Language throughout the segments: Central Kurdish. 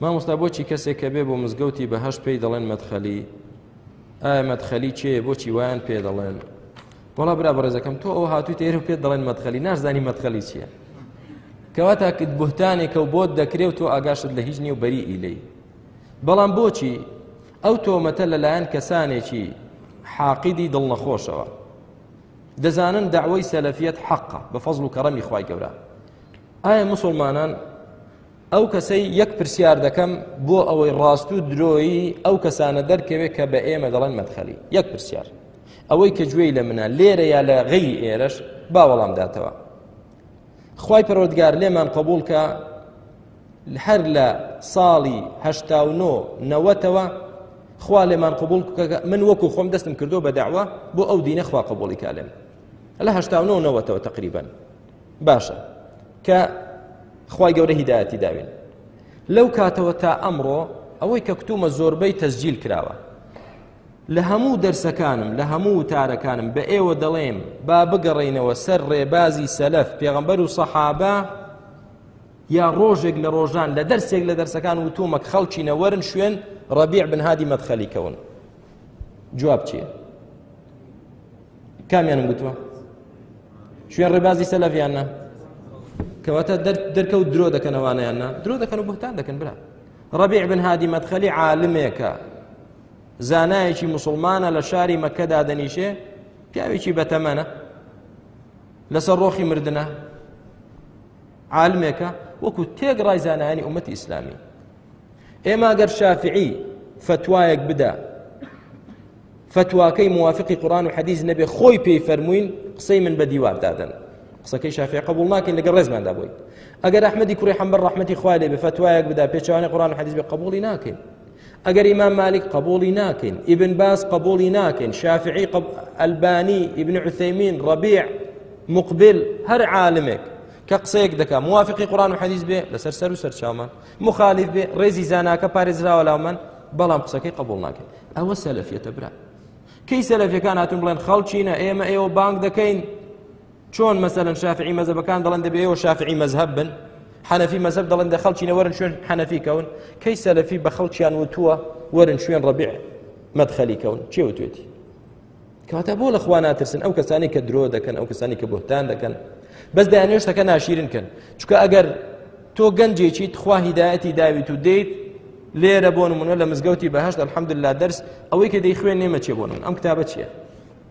مامۆستا بۆچی کەسێک کە بێ بۆ مزگەوتی بەهش پێی دەڵێن مەدخەلی ئایا مەدخەلی چێ بۆچی وایان پێ دەڵێن وڵا برا بەڕێزەکەم تۆ ئەو هاتووی تێر و پێت دەڵێن مەدخەلی نازانی مەدخەلی چییە کەواتە کرد بهتانێکە و بۆت دەکرێت و ئاگاشت لە هیچ نیە و بەری ئیلەی بەڵام بۆچی ئەو تۆمەتە لەلایەن کەسانێکی حاقیدی دڵنەخۆشەوە دەزانن داوای سەلەفیت حەقە بە فەزل و کەڕەمی خی گەورە ئایا مسلمانان ئەو کەسەی یەک پرسیار دەکەم بۆ ئەوەی ڕاست و درۆیی ئەو کەسانە دەرکەوێت کە بە ئێمە دەڵێن مەدخەلی یەک پرسیار ئەوەی کە گوێی لە منە لێرە یا لە غەیری ئێرەش با وەڵام داتەوە خی پەرۆدگار لێمان قبول کە هەر لە ساڵی هەشتا و نۆ نەوەتەوە خوا لێمان قبول من وەکو خۆم دەستم کردو بە داوە بۆ ئەو دینە خوا قبولی کا لێم لە هەشتا و نۆ نەوەتەوە تقریبن باشە کە خی گەورە هیدایەتی داوێن لەو کاتەوە تا ئەمڕۆ ئەوەی کە کتومە زۆربەی تەسجیل کراوە لە هەموو دەرسەکانم لە هەموو تارەکانم بە ئێوە دەڵێم با بگەڕینەوە سەر ڕێبازی سەلەف پێغەمبەر و سەحابە یا ڕۆژێک لە ڕۆژان لە دەرسێک لە دەرسەکان وتومەک خەڵچینە وەرن شوێن ڕەبیع بن هادی مەدخەلی کەون جواب چییە کامیانم گوتووە شوێن ڕێبازی سەلەڤیاننا کەواتە دەرکەوت درۆ دەکەنەوانیاننا درۆ دەکەن و بهتان دەکەن برا ڕەبیع بن هادی مەدخەلی عالمێکە زانایەکی مسلمانە لە شاری مەکەدا دەنیشێ پیاوێکی بەتەمەنە لەسەر ڕۆخی مردە عالمێکە وەکو تێگڕای زانایانی ئومەتی ئیسلامی ئێمە گەر شافعی فتوایەک بدا فتواکەی موافقی قورآن و حەدیث نەبێ خۆی پێی فەرمووین قسەی من بە دیوار دادن قسەکەی شافعی قبول ناکەین لەگە ڕێزماندا بووین ئەگەر ئەحمەدی کوڕی حەمبەر ڕەحمەتی خوای لێ بێ فتوایەک بدا پێچوانەی قورآن و حەدیث بێ قبولی ناکەین ئەگەر ئیمام مالک قبولی ناکەین ئیبن باز قبولی ناکەین شافعی قب... ئەلبانی ئیبن عثەیمین ڕەبیع مقبل هەر عالمێک کە قسەیەک دەکا موافقی قڕان و حەدیث بێ لەسەر سەر و سەرچاومان مخالیف بێ ڕێزی زاناکە پارێزراوە لاومان بەڵام قسەکەی قبول ناکەین ئەوە سەلەفیەتە برا کەی سەلەفەکان هاتون بڵێن خەڵچینە ئێمە ئێوە بانگ دەکەین چۆن مەسەلەن شافعی مەزەبەکان دەڵێن دەبێ ئێوە شافعی مەزهب بن حەنەفی مەزەب دەڵێن دە خەڵکی نەوەرن شوێن حەنەفی کەون کەی سەلەفی بە خەڵکیان وتووە وەرن شوێن ڕەبیع مەدخەلی کەون چێ وتێتی کەواتە بۆ لە خوا ناترسن ئەو کەسانی کە درۆ دەکەن ئەو کەسانی کە بۆتان دەکەن بەس دانێشتەکە ناشیرن کەن چکە ئەگەر تۆ گەنجێکی تخوا هیدایەتی داویت و دەیت لێرە بۆ نمونە لە مزگەوتی بەهشت الحمدللا دەرس ئەوەی کە دەی خوێن نێمە چێ بۆ من ئەم کتابە چییە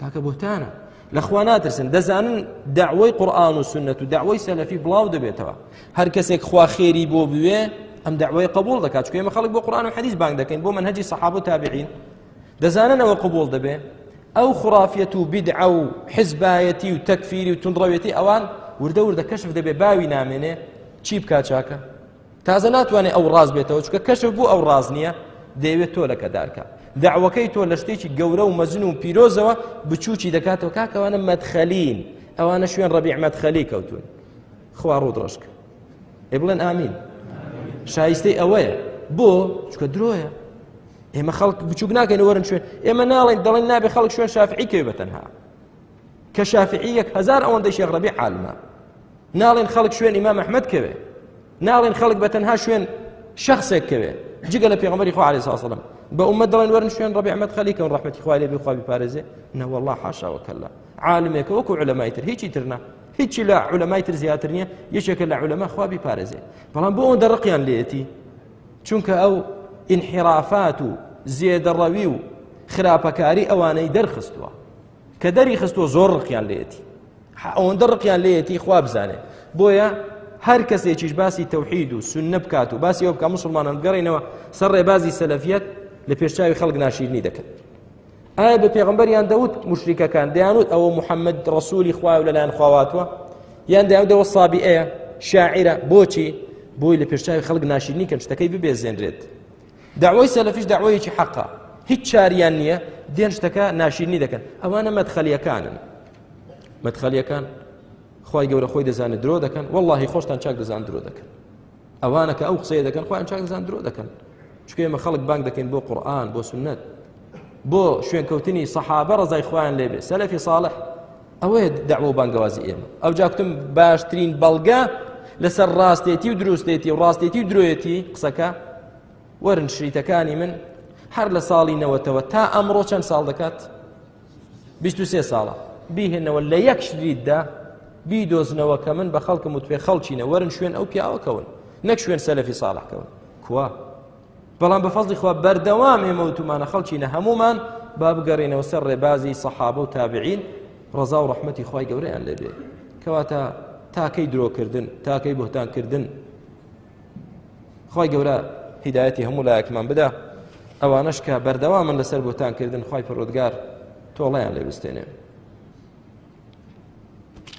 کاکە بهتانە لەخوا ناترسن دەزانن داوای قورآان و سنت و داوای سەلەفی بڵاو دەبێتەوە هەر کەسێک خوا خێری بۆ بوێ ئەم داوای قبول دەکات چکە ئمە خەڵک بۆ قورآان و حەدیز بانگ دەکەین بۆ منهجی سەحاب و تابعین دەزاننەوە قبول دەبێ ئەو خرافەت و بدع و حزبایەتی و تەکفیری و تونڕەوێتی ئەوان وردە وردە کەشف دەبێ باوی نامێنێ چی بکات چاکە تازە ناتوانێت ئەو ڕاز بێتەوە چکە کەشف بوو ئەو ڕاز نییە دەیەوێت تۆ لەکە دارکە داوەکەی تۆ لە شتێکی گەورە و مەزن و پیرۆزەوە بچووکی دەکاتەوە کاکەوانە مەدخەلین ئەوانە شوێن ڕەبیع مەدخەلی کەوتون خوا ڕوو دڕشکە ئێ بڵێن ئامین شایستەی ئەوەیە بۆ چکە درۆیە ئێمە خەڵک بچوک ناکەین وەرن شوێن ئێمە ناڵێن دەڵێن نابێ خەڵک شوێن شافعی کەوێ بە تەنها کە شافعی یەک هەزار ئەوەندەی شێخ ڕەبیع عالمە ناڵێن خەڵک شوێن ئیمام ئەحمەد کەوێ ناڵێن خەڵک بە تەنها شوێن شخصێک کەوێ جگە لە پێغمەری خوا علیه وسلم بە ئومە دەڵێن وەرن شوێن ڕەبی ئەحمەد خەلیکەن ڕەحمەتی خوای لێ بخوا بپارێزێ نەوە الله حاشاوە کەلا عالمێکە وەکو علەمای تر هیچی ترنا هیچی لە علەمای تر زیاتر نییە یەکێکە لە علەما خوا بپارێزێ بەڵام بۆ ئەو دەڕقیان لێتی چونکە ئەو انحرافات و زێدەڕەوی و خراپەکاری ئەوانەی دەرخستووە کە دەری خستووە زۆر ڕقیان لێتی ئەوەندە ڕقیان لێتی خوا بزانێت بۆیە هەر کەسێکیش باسی تەوحید و سنە بکات و باسی ئەو بکە مسلمانان گەڕینەوە سەر ڕێبازی سەلەفیەت لە پێشچوی خەڵک ناشیرنی دەکەن ئایا بە پێغمبەریان دەوت مشریکەکان دەیانوت ئەوە محەممەد ڕسووری خوای و لەلایەن خواواتوە یان دەیاودەوە سابی ئەیە شاعرە بۆچی بۆی لە پێشچوی خەڵک ناشیرنی کە شتەکەی ببێزێنرێت داوای سەلەفیش داوایەکی حەقە هیچ چاریان نییە دێن شتەکە ناشیرنی دەکەن ئەوانە مەدخەلیەکانن مەدخەلیەکان خی گەورە خۆی دەزانێت درۆ دەکەن واللهی خۆشتان چاک دەزان درۆ دەکەن ئەوانە کە ئەو قسەیە دەکەن خۆیان چاک دەزان درۆ دەکەن چکە ئێمە خەڵک بانگ دەکەین بۆ قورآن بۆ سنت بۆ شوێنکەوتنی سەحابە ڕزای خۆیان لێبێ سەلەفی ساڵح ئەوەیە داوا و بانگەوازی ئێمە ئەوجا کوتم باشترین بەڵگە لەسەر ڕاستێتی و دروستێتی و ڕاستێتی و درۆیەتی قسەکە وەرن شریتەکانی من هەر لە ساڵی نەوەتەوە تا ئەمڕۆ چەند ساڵ دەکات 23 ساڵە بیهێنەوە لە یەک شریتدا بیدۆزنەوە کە من بە خەڵکم وتێ خەڵچینە وەرن شوێن ئەو پیاوەکەون نەک شوێن سەلەفی ساڵحکەون کوا بەڵام بە فەزلی خوا بەردەوام ئێمە وتومانە خەڵچینە هەمومان با بگەڕێنەوە سەر ڕێبازی سەحابە و تابعین ڕزا و ڕحمەتی خی گەورەیان لێبێ کەواتە تاکەی درۆکردن تاکەی بهتانکردن خی گەورە هیدایەتی هەموو لایەکمان بدا ئەوانش کە بەردەوا من لەسەر بۆتانکردن خی پرۆودگار تۆڵیان لێ بستێنێ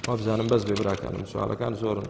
وابزانم بەس بێ براکانم سوالەکان زۆرن